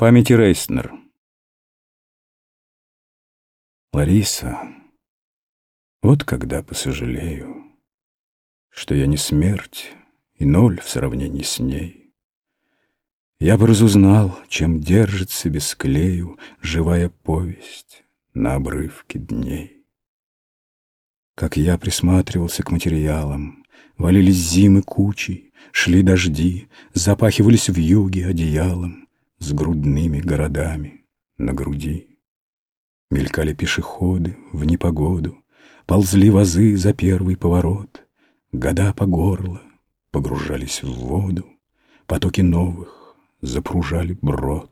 Памяти Рейснер. Лариса, вот когда посожалею, Что я не смерть и ноль в сравнении с ней. Я бы разузнал, чем держится без клею Живая повесть на обрывке дней. Как я присматривался к материалам, Валились зимы кучей, шли дожди, Запахивались в юге одеялом, с грудными городами на груди. Мелькали пешеходы в непогоду, Ползли вазы за первый поворот, Года по горло погружались в воду, Потоки новых запружали брод.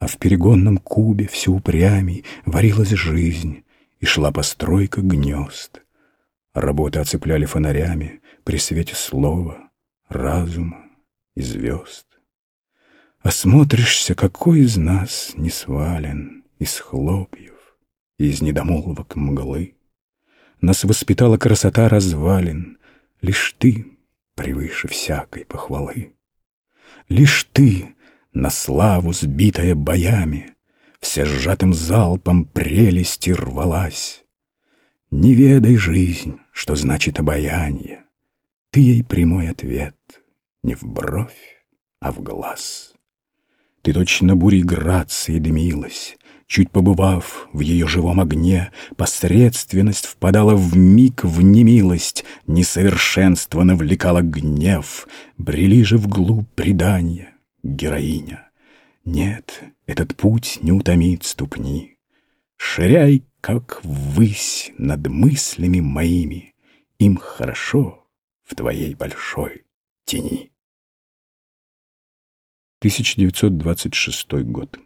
А в перегонном кубе все упрямей Варилась жизнь, и шла постройка гнезд. Работы оцепляли фонарями При свете слова, разума и звезд. Осмотришься, какой из нас не свален Из хлопьев из недомолвок мглы. Нас воспитала красота развалин, Лишь ты превыше всякой похвалы. Лишь ты, на славу сбитая боями, Все сжатым залпом прелести рвалась. Не ведай жизнь, что значит обаяние, Ты ей прямой ответ не в бровь, а в глаз. Ты точно бурей грации дымилась, Чуть побывав в ее живом огне, Посредственность впадала в миг в немилость, Несовершенство навлекало гнев, Брели же вглубь предания, героиня. Нет, этот путь не утомит ступни. Ширяй, как ввысь над мыслями моими, Им хорошо в твоей большой тени. 1926 год.